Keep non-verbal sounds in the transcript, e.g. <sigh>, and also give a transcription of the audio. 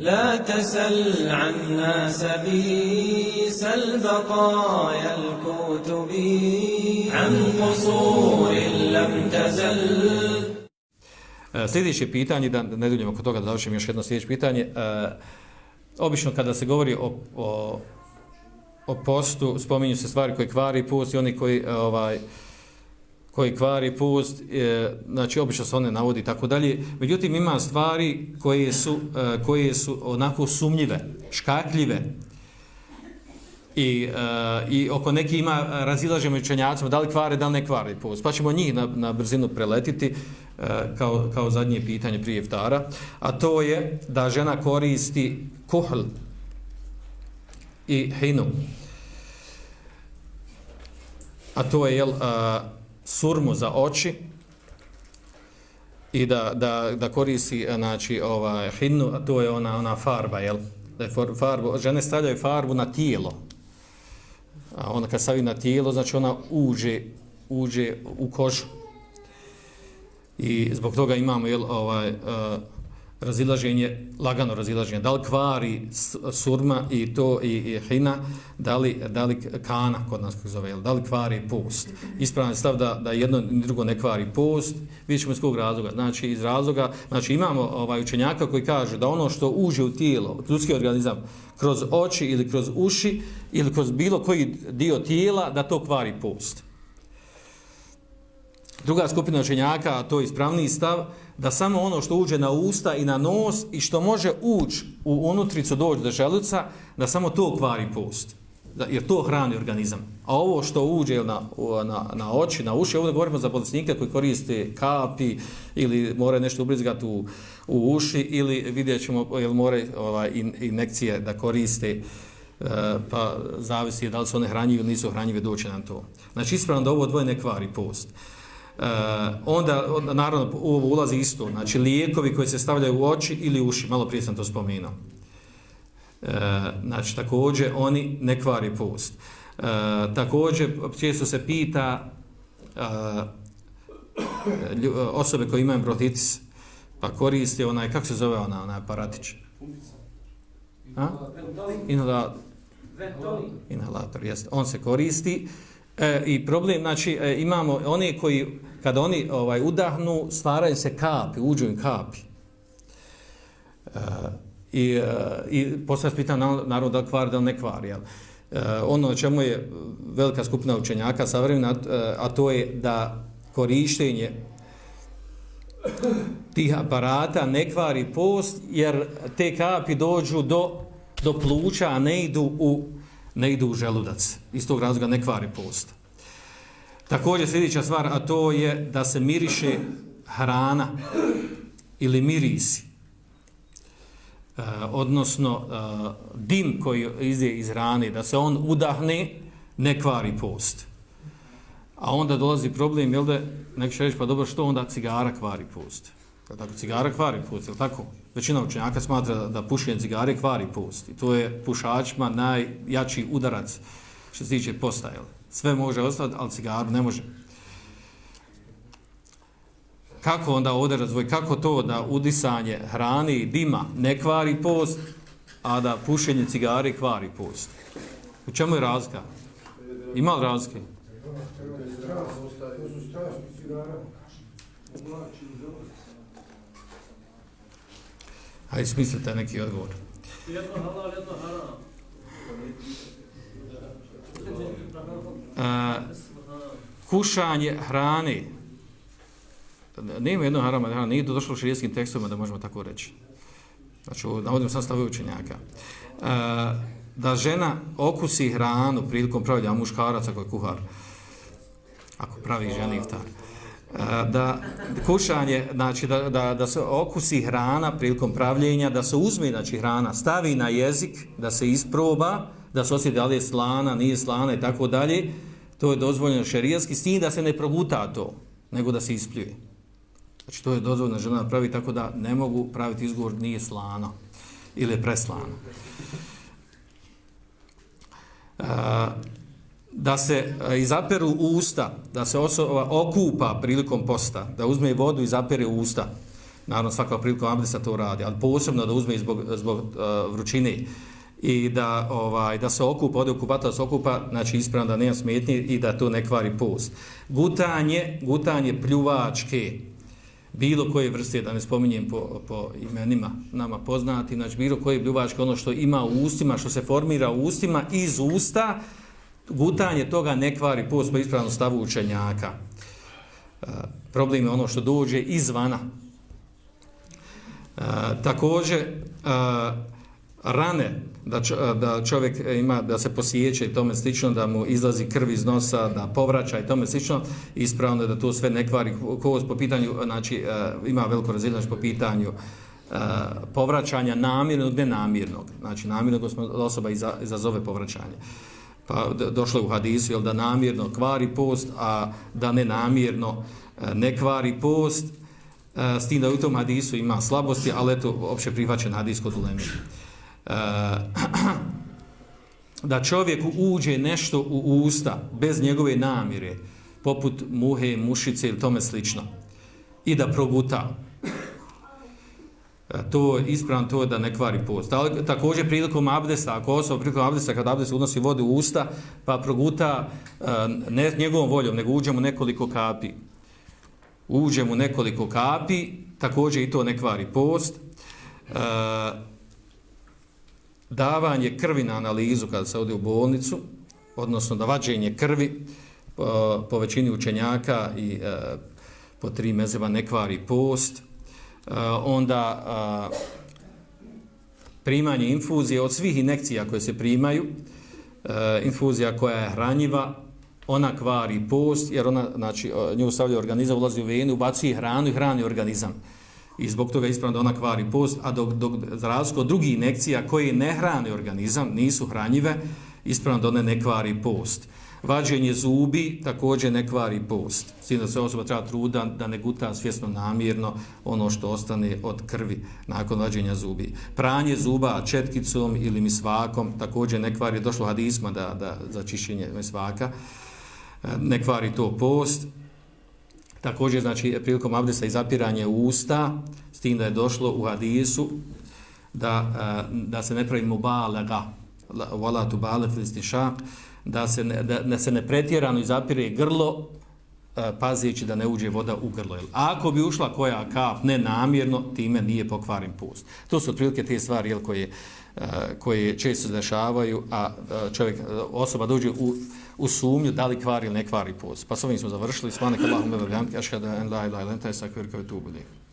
لا تسل عنا سبيس البقايا الكتب عن قصور لم تزل E, sljedeće pitanje, da ne duljimo kod toga da završim još jedno sljedeće pitanje. E, obično kada se govori o, o, o postu, spominju se stvari koji kvari post i oni koji, e, ovaj, koji kvari post, e, znači obično se one navodi i tako dalje. Međutim, ima stvari koje su, e, koje su onako sumnjive, škakljive, I, uh, I oko neki ima razilaženje učenjacima da li kvare, da li ne kvare post. Pa ćemo njih na, na brzinu preletiti uh, kao, kao zadnje pitanje prije vtara, A to je da žena koristi kohl i hinu. A to je jel, uh, surmu za oči i da, da, da koristi eh, znači, ovaj, hinu, a to je ona, ona farba, jel? Da je farbu, žene stavljaju farbu na tijelo, a ona kad stavi na tijelo, znači ona uđe, uđe u kožu. I zbog toga imamo jel, ovaj, uh, razilaženje, lagano razilaženje, da li kvari surma i to i, i hina, da li, da li kana kod nas kako zove, da li kvari post. Ispravan stav da, da jedno ni drugo ne kvari post, vidjet ćemo iz kog razloga. Znači iz razloga, znači imamo ovaj učenjaka koji kaže da ono što uđe u tijelo, ljudski organizam, kroz oči ili kroz uši ili kroz bilo koji dio tijela, da to kvari post. Druga skupina učenjaka, a to je ispravni stav, da samo ono što uđe na usta i na nos i što može ući u unutricu doći do želuca, da samo to kvari post. Da, jer to hrani organizam. A ovo što uđe na, na, na oči, na uši, ovdje govorimo za bolesnike koji koriste kapi ili more nešto ubrizgati u, u uši ili vidjet ćemo, jel more ovaj, inekcije da koriste Uh, pa zavisi da li su one hranjive ili nisu hranjive doći nam to. Znači ispravno da ovo dvoje ne kvari post. Uh, onda, onda naravno u ovo ulazi isto, znači lijekovi koji se stavljaju u oči ili uši, malo prije sam to spomenuo. Uh, znači također oni ne kvari post. Uh, također često se pita uh, osobe koje imaju brotitis, pa koriste onaj, kako se zove ona, onaj aparatić? Inhalator. Inhalator, jest. On se koristi. E, I problem, znači, e, imamo one koji kada oni ovaj udahnu, stvaraju se kapi, uđu im kapi. E, I, e, i poslije pita narod da kvar, da ne kvar, Jel? E, ono čemu je velika skupina učenjaka savremena, a to je da korištenje tih aparata ne kvari post, jer te kapi dođu do, do pluća, a ne idu u, ne idu u želudac. Iz tog razloga ne kvari post. Također sljedeća stvar, a to je da se miriše hrana ili mirisi. E, odnosno, e, dim koji ide iz hrane, da se on udahne, ne kvari post. A onda dolazi problem, jel da, nek će reći, pa dobro, što onda cigara kvari post? Pa tako, cigara kvari post, je tako? Većina učenjaka smatra da pušenje cigare kvari post. I to je pušačima najjači udarac što se tiče posta, jel? Sve može ostati, ali cigaru ne može. Kako onda ovdje razvoj? Kako to da udisanje hrane i dima ne kvari post, a da pušenje cigare kvari post? U čemu je razlika? Ima li razlike? Hajde smislite neki odgovor. Jedno halal, jedno haram a, kušanje hrane nema jedno harama hrana, nije to došlo u širijskim tekstovima da možemo tako reći. Znači, navodim sam stavu učenjaka. A, da žena okusi hranu prilikom pravlja muškaraca koji kuhar, ako pravi ženi iftar, da kušanje, znači da, da, da se okusi hrana prilikom pravljenja, da se uzme znači, hrana, stavi na jezik, da se isproba, da se osjeti da li je slana, nije slana i tako dalje, to je dozvoljeno šerijanski, s tim da se ne proguta to, nego da se ispljuje. Znači to je dozvoljeno žena da pravi tako da ne mogu praviti izgovor nije slano ili je preslano. Da se e, izaperu usta, da se osoba okupa prilikom posta, da uzme vodu i zapere usta, naravno svaka prilika abdesta to radi, ali posebno da uzme zbog, zbog uh, vrućine i da ovaj da se okupa, ode okupata da se okupa, znači ispravno da nema smetnje i da to ne kvari post. Gutanje, gutanje pljuvačke, bilo koje vrste, da ne spominjem po, po imenima nama poznati, znači bilo koje pljuvačke, ono što ima u ustima, što se formira u ustima, iz usta, gutanje toga ne kvari post po ispravnom stavu učenjaka. E, problem je ono što dođe izvana. E, također, e, rane, da, čo, e, da čovjek ima, da se posjeće i tome slično, da mu izlazi krv iz nosa, da povraća i tome slično, ispravno je da to sve ne kvari kost po pitanju, znači e, ima veliko raziljač po pitanju e, povraćanja namirnog, nenamirnog. Znači namirnog osoba izazove povraćanje pa došlo je u hadisu, jel da namjerno kvari post, a da ne namjerno e, ne kvari post, e, s tim da u tom hadisu ima slabosti, ali eto, opće prihvaćen hadis kod ulemi. E, <clears throat> da čovjeku uđe nešto u usta bez njegove namjere, poput muhe, mušice ili tome slično, i da proguta, to ispravno to da ne kvari post. Ali također prilikom abdesta, ako osoba prilikom abdesta, kada abdest unosi vode u usta, pa proguta eh, ne njegovom voljom, nego uđe mu nekoliko kapi. Uđe mu nekoliko kapi, također i to ne kvari post. E, davanje krvi na analizu kada se ode u bolnicu, odnosno da vađenje krvi po, po većini učenjaka i po tri mezeva ne kvari post. Eh, onda eh, primanje infuzije od svih inekcija koje se primaju, eh, infuzija koja je hranjiva, ona kvari post, jer ona, znači, nju stavlja organizam, ulazi u venu, ubaci hranu i hrani organizam. I zbog toga je ispravno da ona kvari post, a dok, dok za razliku od drugih inekcija koje ne hrane organizam, nisu hranjive, ispravno da one ne kvari post. Uh, Vađenje zubi također ne kvari post. Sino se osoba treba truda da ne guta svjesno namjerno ono što ostane od krvi nakon vađenja zubi. Pranje zuba četkicom ili misvakom također ne kvari, došlo hadisma da, da, za čišćenje misvaka, e, ne kvari to post. Također, znači, prilikom abdesta i zapiranje usta, s tim da je došlo u hadisu da, e, da se ne pravi mubalega, wala tubale fil istinshaq da se ne, da, ne se ne pretjerano izapire grlo e, pazijeći da ne uđe voda u grlo. Ako bi ušla koja kap nenamjerno, time nije pokvarim pust. To su otprilike te stvari jel, koje, e, koje često se dešavaju, a e, čovjek, osoba dođe u, u sumnju da li kvari ili ne kvari post. Pa s ovim smo završili. Svane kallahu mevrljanti, aškada en la ilaha ilaha ilaha ilaha ilaha ilaha ilaha ilaha ilaha ilaha ilaha